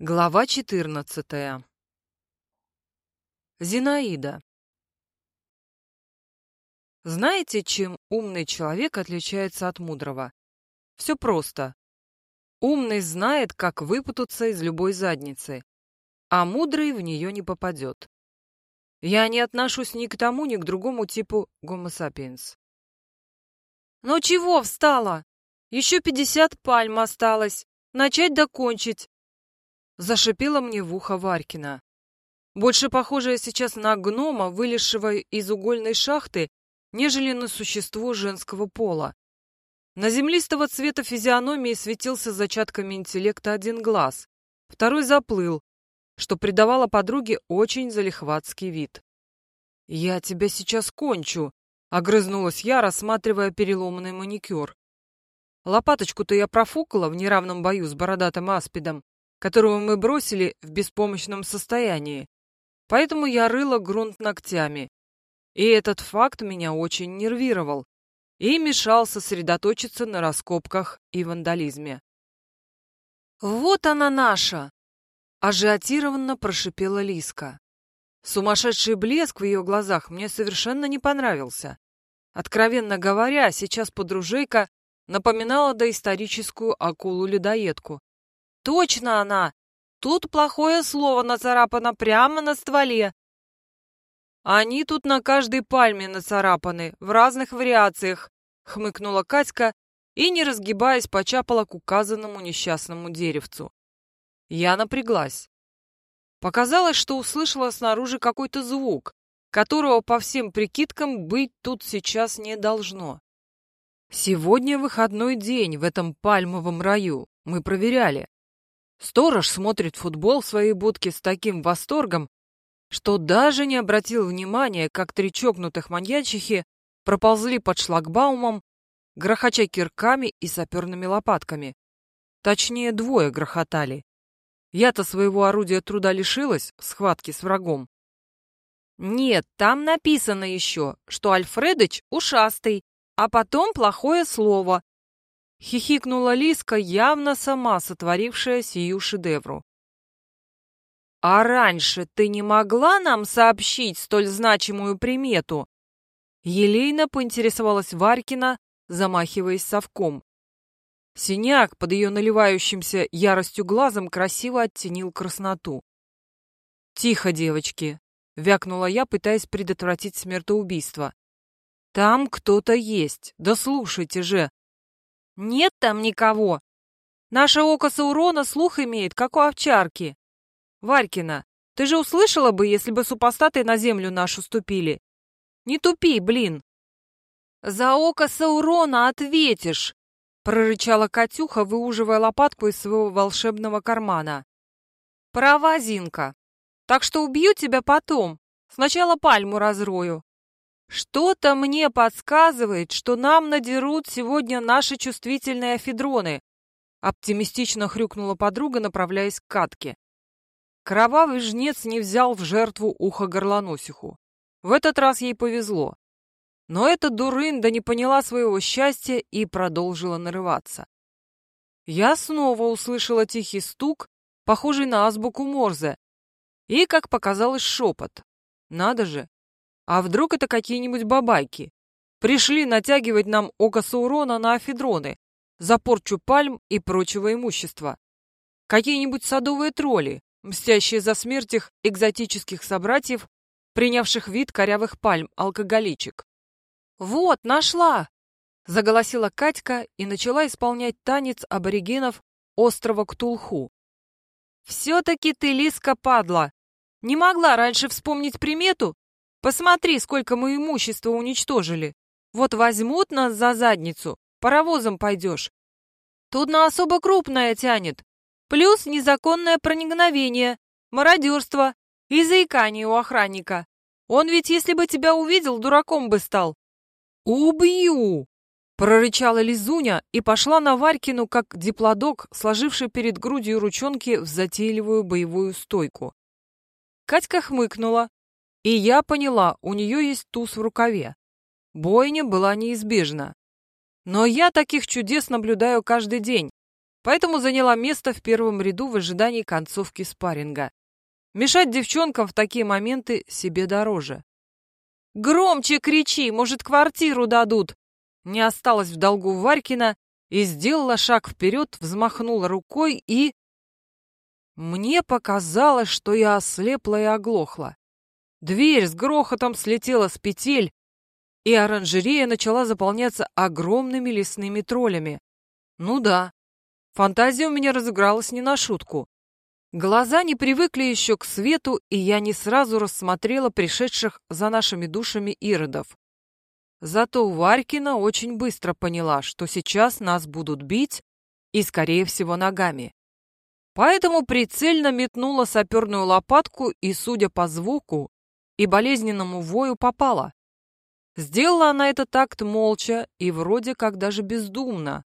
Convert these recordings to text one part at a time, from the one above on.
Глава 14. Зинаида. Знаете, чем умный человек отличается от мудрого? Все просто. Умный знает, как выпутаться из любой задницы, а мудрый в нее не попадет. Я не отношусь ни к тому, ни к другому типу гомо сапиенс. «Ну чего встала? Еще пятьдесят пальм осталось. Начать докончить. Зашипела мне в ухо Варькина. Больше похожая сейчас на гнома, вылезшего из угольной шахты, нежели на существо женского пола. На землистого цвета физиономии светился зачатками интеллекта один глаз, второй заплыл, что придавало подруге очень залихватский вид. «Я тебя сейчас кончу», — огрызнулась я, рассматривая переломанный маникюр. Лопаточку-то я профукала в неравном бою с бородатым аспидом, которого мы бросили в беспомощном состоянии. Поэтому я рыла грунт ногтями. И этот факт меня очень нервировал и мешал сосредоточиться на раскопках и вандализме. «Вот она наша!» — ажиотированно прошипела Лиска. Сумасшедший блеск в ее глазах мне совершенно не понравился. Откровенно говоря, сейчас подружейка напоминала доисторическую акулу-ледоедку, Точно она! Тут плохое слово нацарапано прямо на стволе. Они тут на каждой пальме нацарапаны, в разных вариациях, хмыкнула Катька и, не разгибаясь, почапала к указанному несчастному деревцу. Я напряглась. Показалось, что услышала снаружи какой-то звук, которого по всем прикидкам быть тут сейчас не должно. Сегодня выходной день в этом пальмовом раю, мы проверяли. Сторож смотрит футбол в своей будке с таким восторгом, что даже не обратил внимания, как три чокнутых маньячихи проползли под шлагбаумом, грохоча кирками и саперными лопатками. Точнее, двое грохотали. Я-то своего орудия труда лишилась в схватке с врагом. Нет, там написано еще, что Альфредыч ушастый, а потом плохое слово, Хихикнула Лиска, явно сама сотворившая сию шедевру. «А раньше ты не могла нам сообщить столь значимую примету?» Елейно поинтересовалась Варькина, замахиваясь совком. Синяк под ее наливающимся яростью глазом красиво оттенил красноту. «Тихо, девочки!» — вякнула я, пытаясь предотвратить смертоубийство. «Там кто-то есть, да слушайте же!» Нет там никого. Наше око Саурона слух имеет, как у овчарки. Варькина, ты же услышала бы, если бы супостаты на землю нашу ступили. Не тупи, блин. За око Саурона ответишь, прорычала Катюха, выуживая лопатку из своего волшебного кармана. Права, Зинка. Так что убью тебя потом. Сначала пальму разрою. Что-то мне подсказывает, что нам надерут сегодня наши чувствительные афедроны. Оптимистично хрюкнула подруга, направляясь к катке. Кровавый жнец не взял в жертву ухо горлоносиху. В этот раз ей повезло. Но эта дурында не поняла своего счастья и продолжила нарываться. Я снова услышала тихий стук, похожий на азбуку Морзе, и, как показалось, шепот. Надо же, а вдруг это какие-нибудь бабайки? Пришли натягивать нам око Саурона на афедроны за порчу пальм и прочего имущества. Какие-нибудь садовые тролли, мстящие за смерть их экзотических собратьев, принявших вид корявых пальм, алкоголичек. «Вот, нашла!» — заголосила Катька и начала исполнять танец аборигенов острова Ктулху. «Все-таки ты, Лиска, падла! Не могла раньше вспомнить примету Посмотри, сколько мы имущества уничтожили. Вот возьмут нас за задницу, паровозом пойдешь. Тут на особо крупное тянет. Плюс незаконное проникновение, мародерство и заикание у охранника. Он ведь, если бы тебя увидел, дураком бы стал. «Убью!» — прорычала Лизуня и пошла на Варькину, как диплодок, сложивший перед грудью ручонки в затейливую боевую стойку. Катька хмыкнула, и я поняла, у нее есть туз в рукаве. Бойня была неизбежна. Но я таких чудес наблюдаю каждый день. поэтому заняла место в первом ряду в ожидании концовки спарринга. Мешать девчонкам в такие моменты себе дороже. «Громче кричи, может, квартиру дадут!» Не осталось в долгу Варькина и сделала шаг вперед, взмахнула рукой и... Мне показалось, что я ослепла и оглохла. Дверь с грохотом слетела с петель, и оранжерея начала заполняться огромными лесными троллями. Ну да, фантазия у меня разыгралась не на шутку. Глаза не привыкли еще к свету, и я не сразу рассмотрела пришедших за нашими душами иродов. Зато Варькина очень быстро поняла, что сейчас нас будут бить, и, скорее всего, ногами. Поэтому прицельно метнула саперную лопатку и, судя по звуку и болезненному вою, попала. Сделала она это такт молча и вроде как даже бездумно.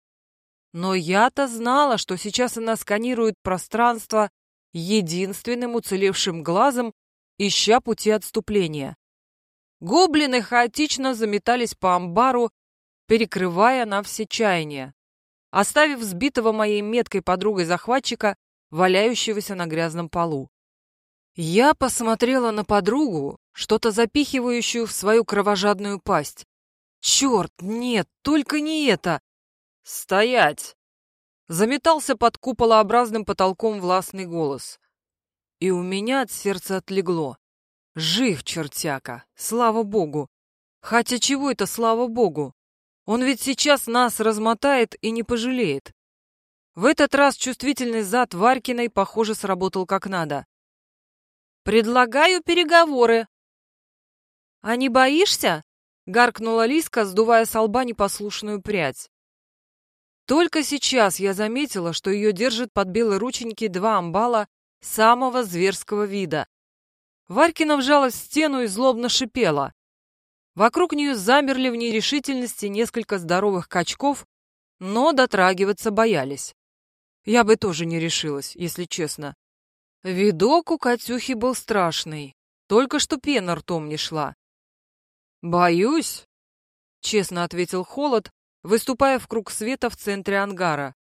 Но я-то знала, что сейчас она сканирует пространство единственным уцелевшим глазом, ища пути отступления. Гоблины хаотично заметались по амбару, перекрывая на все чаяния, оставив сбитого моей меткой подругой захватчика, валяющегося на грязном полу. Я посмотрела на подругу, что-то запихивающую в свою кровожадную пасть. Черт, нет, только не это! Стоять! Заметался под куполообразным потолком властный голос. И у меня от сердца отлегло. Жив чертяка, слава богу. Хотя чего это слава богу? Он ведь сейчас нас размотает и не пожалеет. В этот раз чувствительный зад Варькиной, похоже, сработал как надо. «Предлагаю переговоры». «А не боишься?» — гаркнула Лиска, сдувая с лба непослушную прядь. Только сейчас я заметила, что ее держат под белой рученьки два амбала самого зверского вида. Варькина вжалась в стену и злобно шипела. Вокруг нее замерли в нерешительности несколько здоровых качков, но дотрагиваться боялись. Я бы тоже не решилась, если честно. Видок у Катюхи был страшный, только что пена ртом не шла. «Боюсь», — честно ответил Холод, выступая в круг света в центре ангара.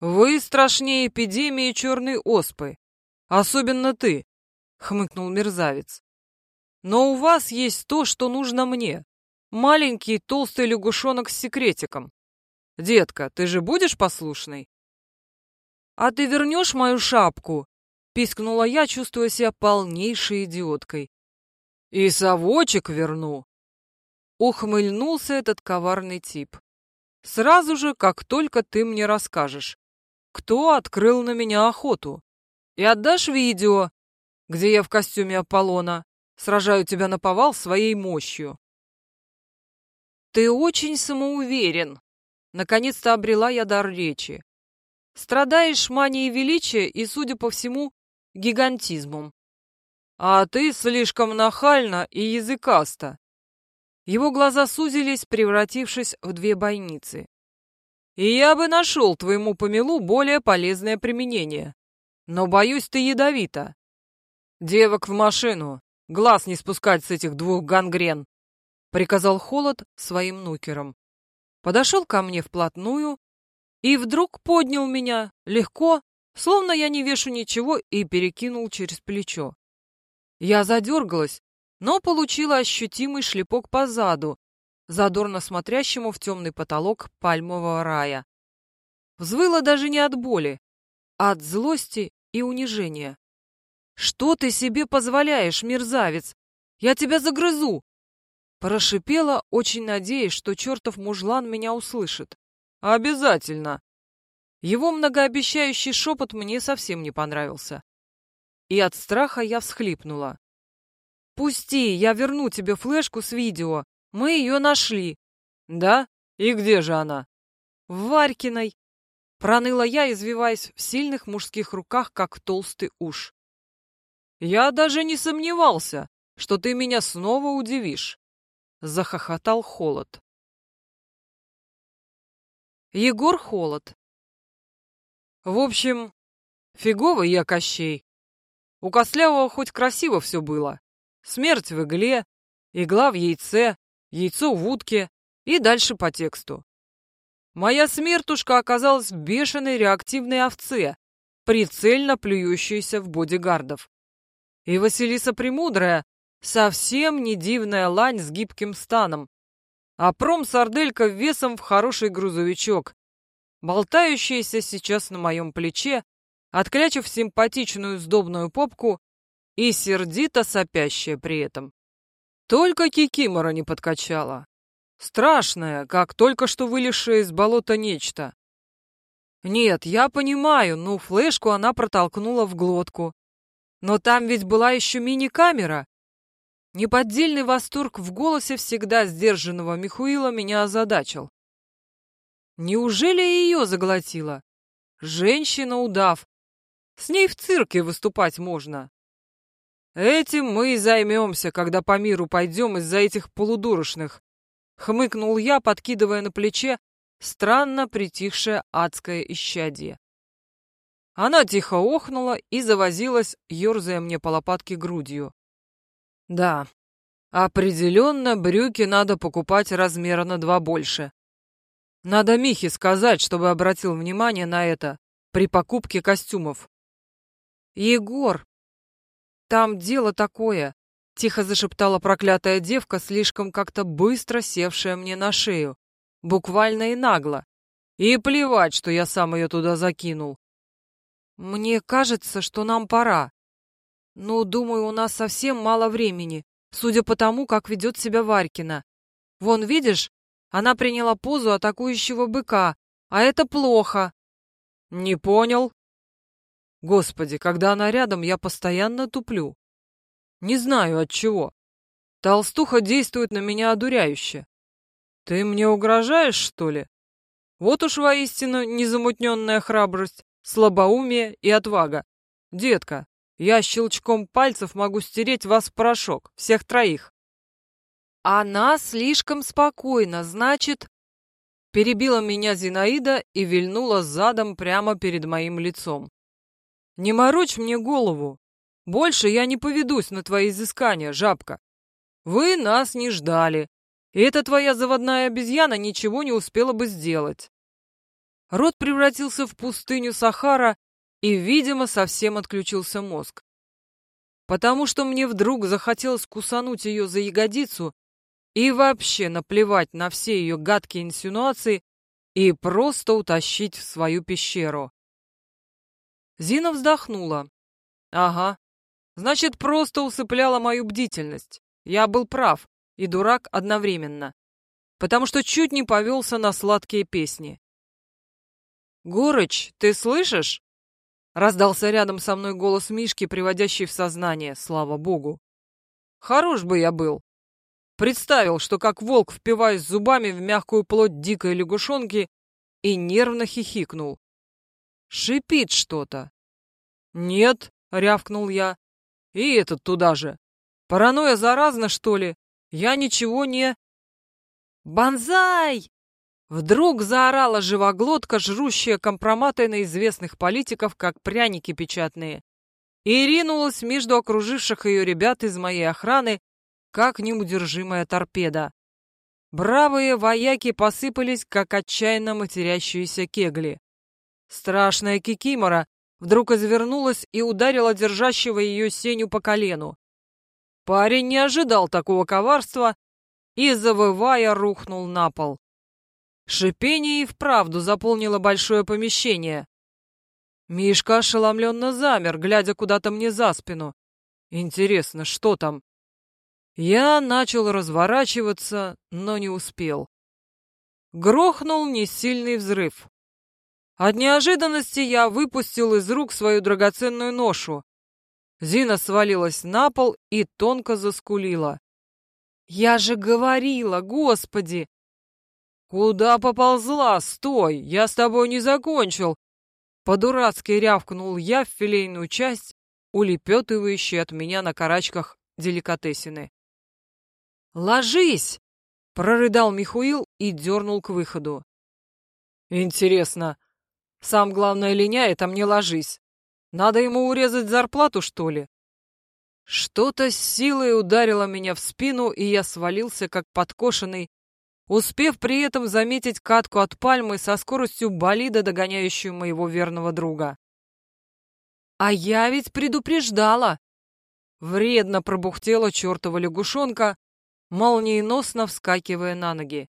«Вы страшнее эпидемии черной оспы. Особенно ты», — хмыкнул мерзавец. «Но у вас есть то, что нужно мне. Маленький толстый лягушонок с секретиком. Детка, ты же будешь послушной?» «А ты вернешь мою шапку?» — пискнула я, чувствуя себя полнейшей идиоткой. «И совочек верну!» Ухмыльнулся этот коварный тип. Сразу же, как только ты мне расскажешь, кто открыл на меня охоту. И отдашь видео, где я в костюме Аполлона сражаю тебя на повал своей мощью. Ты очень самоуверен. Наконец-то обрела я дар речи. Страдаешь манией величия и, судя по всему, гигантизмом. А ты слишком нахально и языкаста. Его глаза сузились, превратившись в две бойницы. «И я бы нашел твоему помелу более полезное применение. Но, боюсь, ты ядовита. Девок в машину, глаз не спускать с этих двух гангрен», — приказал Холод своим нукерам. Подошел ко мне вплотную и вдруг поднял меня легко, словно я не вешу ничего, и перекинул через плечо. Я задергалась, но получила ощутимый шлепок по заду, задорно смотрящему в темный потолок пальмового рая. Взвыла даже не от боли, а от злости и унижения. «Что ты себе позволяешь, мерзавец? Я тебя загрызу!» Прошипела, очень надеясь, что чертов мужлан меня услышит. «Обязательно!» Его многообещающий шепот мне совсем не понравился. И от страха я всхлипнула. «Пусти, я верну тебе флешку с видео. Мы ее нашли». «Да? И где же она?» «В Варькиной». Проныла я, извиваясь в сильных мужских руках, как толстый уж. «Я даже не сомневался, что ты меня снова удивишь», — захохотал Холод. Егор Холод. В общем, фиговый я Кощей. У Кослявого хоть красиво все было, Смерть в игле, игла в яйце, яйцо в утке и дальше по тексту. моя смертушка оказалась бешеной реактивной овце, прицельно плюющейся в бодигардов. И Василиса Премудрая совсем не дивная лань с гибким станом, а промсарделька весом в хороший грузовичок, болтающаяся сейчас на моем плече, отклячив симпатичную сдобную попку и сердито сопящая при этом. Только Кикимора не подкачала. Страшная, как только что вылезшее из болота нечто. Нет, я понимаю, ну флешку она протолкнула в глотку. Но там ведь была еще мини-камера. Неподдельный восторг в голосе всегда сдержанного Михуила меня озадачил. Неужели ее заглотила? Женщина-удав. С ней в цирке выступать можно. Этим мы и займемся, когда по миру пойдем из-за этих полудурочных. Хмыкнул я, подкидывая на плече странно притихшее адское исчадие. Она тихо охнула и завозилась, ерзая мне по лопатке грудью. Да, определенно брюки надо покупать размера на два больше. Надо Михе сказать, чтобы обратил внимание на это при покупке костюмов. Егор, там дело такое, тихо зашептала проклятая девка, слишком как-то быстро севшая мне на шею, буквально и нагло. И плевать, что я сам ее туда закинул. Мне кажется, что нам пора. Ну, думаю, у нас совсем мало времени, судя по тому, как ведет себя Варькина. Вон, видишь, она приняла позу атакующего быка, а это плохо. Не понял. Господи, когда она рядом, я постоянно туплю. Не знаю от чего. Толстуха действует на меня одуряюще. Ты мне угрожаешь, что ли? Вот уж воистину незамутненная храбрость, слабоумие и отвага. Детка, я щелчком пальцев могу стереть вас в порошок, всех троих. Она слишком спокойна, значит... Перебила меня Зинаида и вильнула задом прямо перед моим лицом. Не морочь мне голову. Больше я не поведусь на твои изыскания, жабка. Вы нас не ждали. И эта твоя заводная обезьяна ничего не успела бы сделать. Рот превратился в пустыню Сахара, и, видимо, совсем отключился мозг. Потому что мне вдруг захотелось кусануть ее за ягодицу и вообще наплевать на все ее гадкие инсинуации и просто утащить в свою пещеру. Зина вздохнула. Ага, значит, просто усыпляла мою бдительность. Я был прав и дурак одновременно, потому что чуть не повелся на сладкие песни. «Горыч, ты слышишь?» Раздался рядом со мной голос Мишки, приводящий в сознание, слава богу. Хорош бы я был, Представил, что как волк впиваюсь зубами в мягкую плоть дикой лягушонки и нервно хихикнул. Шипит что-то. «Нет», — рявкнул я. «И этот туда же. Паранойя заразна, что ли? Я ничего не...» «Бонзай!» Вдруг заорала живоглотка, жрущая компроматы на известных политиков, как пряники печатные, и ринулась между окруживших ее ребят из моей охраны, как неудержимая торпеда. Бравые вояки посыпались, как отчаянно матерящиеся кегли. Страшная кикимора вдруг извернулась и ударила держащего ее сеню по колену. Парень не ожидал такого коварства и, завывая, рухнул на пол. Шипение и вправду заполнило большое помещение. Мишка ошеломленно замер, глядя куда-то мне за спину. Интересно, что там? Я начал разворачиваться, но не успел. Грохнул несильный взрыв. От неожиданности я выпустил из рук свою драгоценную ношу. Зина свалилась на пол и тонко заскулила. «Я же говорила, господи!» «Куда поползла? Стой! Я с тобой не закончил!» По-дурацки рявкнул я в филейную часть, улепетывающей от меня на карачках деликатесины. «Ложись!» — прорыдал Михуил и дернул к выходу. «Интересно, сам главное линяет, а мне ложись. Надо ему урезать зарплату, что ли?» Что-то с силой ударило меня в спину, и я свалился, как подкошенный, успев при этом заметить катку от пальмы со скоростью болида, догоняющую моего верного друга. «А я ведь предупреждала!» Вредно пробухтела чертова лягушонка, молниеносно вскакивая на ноги.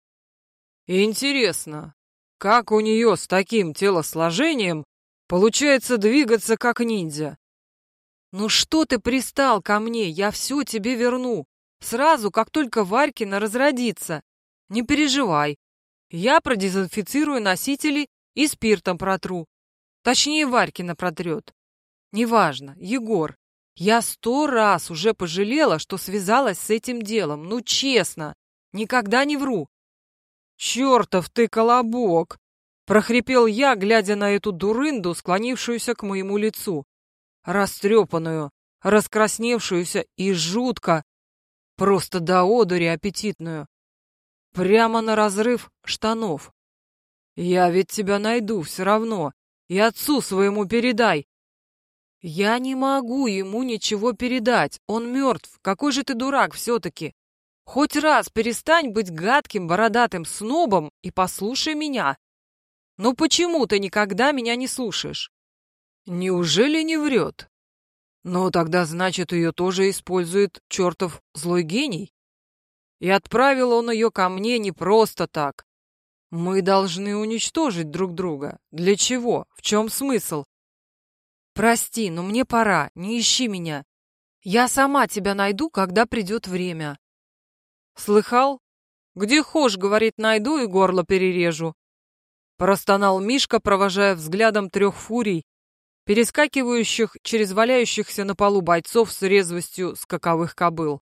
«Интересно, как у нее с таким телосложением получается двигаться как ниндзя?» «Ну что ты пристал ко мне? Я все тебе верну. Сразу, как только Варькина разродится. Не переживай. Я продезинфицирую носители и спиртом протру. Точнее, Варькина протрет. Неважно, Егор. Я сто раз уже пожалела, что связалась с этим делом. Ну, честно, никогда не вру. «Чертов ты колобок!» — прохрипел я, глядя на эту дурынду, склонившуюся к моему лицу. Растрепанную, раскрасневшуюся и жутко, просто до одури аппетитную. Прямо на разрыв штанов. Я ведь тебя найду все равно. И отцу своему передай. Я не могу ему ничего передать. Он мертв. Какой же ты дурак все-таки. Хоть раз перестань быть гадким бородатым снобом и послушай меня. Ну почему ты никогда меня не слушаешь? Неужели не врет? Но тогда, значит, ее тоже использует чертов злой гений. И отправил он ее ко мне не просто так. Мы должны уничтожить друг друга. Для чего? В чем смысл? Прости, но мне пора, не ищи меня. Я сама тебя найду, когда придет время. Слыхал? Где хошь, говорит, найду и горло перережу. Простонал Мишка, провожая взглядом трех фурий, перескакивающих через валяющихся на полу бойцов с резвостью скаковых кобыл.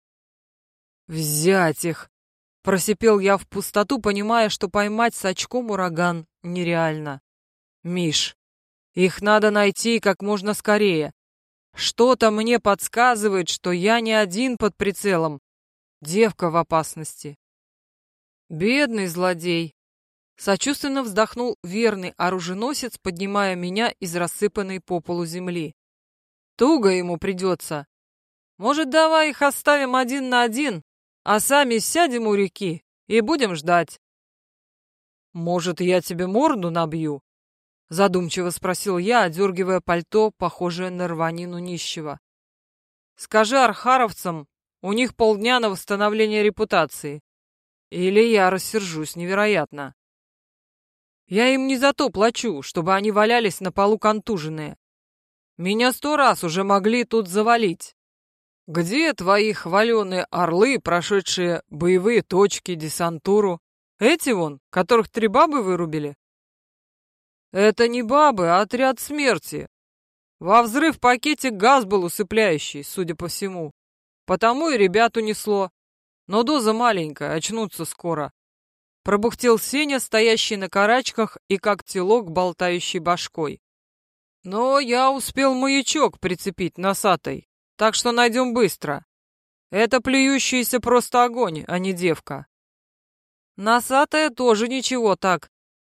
«Взять их!» — просипел я в пустоту, понимая, что поймать с очком ураган нереально. «Миш, их надо найти как можно скорее. Что-то мне подсказывает, что я не один под прицелом. Девка в опасности». «Бедный злодей!» Сочувственно вздохнул верный оруженосец, поднимая меня из рассыпанной по полу земли. «Туго ему придется. Может, давай их оставим один на один, а сами сядем у реки и будем ждать. «Может, я тебе морду набью?» — задумчиво спросил я, одергивая пальто, похожее на рванину нищего. «Скажи архаровцам, у них полдня на восстановление репутации. Или я рассержусь невероятно. Я им не за то плачу, чтобы они валялись на полу контуженные. Меня сто раз уже могли тут завалить. Где твои хваленые орлы, прошедшие боевые точки, десантуру? Эти вон, которых три бабы вырубили? Это не бабы, а отряд смерти. Во взрыв пакете газ был усыпляющий, судя по всему. Потому и ребят унесло. Но доза маленькая, очнуться скоро. Пробухтел Сеня, стоящий на карачках и как телок, болтающий башкой. Но я успел маячок прицепить носатой, так что найдем быстро. Это плюющийся просто огонь, а не девка. Носатая тоже ничего так,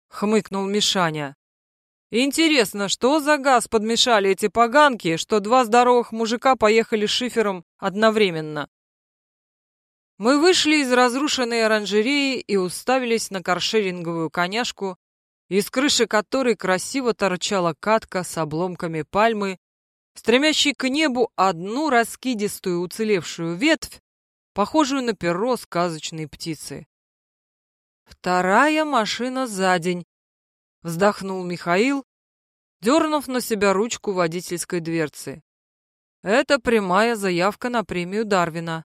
хмыкнул Мишаня. Интересно, что за газ подмешали эти поганки, что два здоровых мужика поехали шифером одновременно? Мы вышли из разрушенной оранжереи и уставились на каршеринговую коняшку, из крыши которой красиво торчала катка с обломками пальмы стремящий к небу одну раскидистую уцелевшую ветвь, похожую на перо сказочной птицы. «Вторая машина за день», — вздохнул Михаил, дернув на себя ручку водительской дверцы. «Это прямая заявка на премию Дарвина».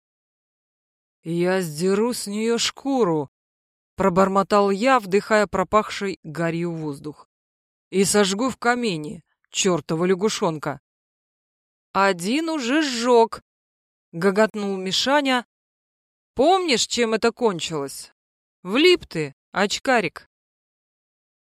«Я сдеру с нее шкуру», — пробормотал я, вдыхая пропахший гарью воздух. «И сожгу в камине, чертова лягушонка». «Один уже сжег!» — гоготнул Мишаня. «Помнишь, чем это кончилось? Влип ты, очкарик!»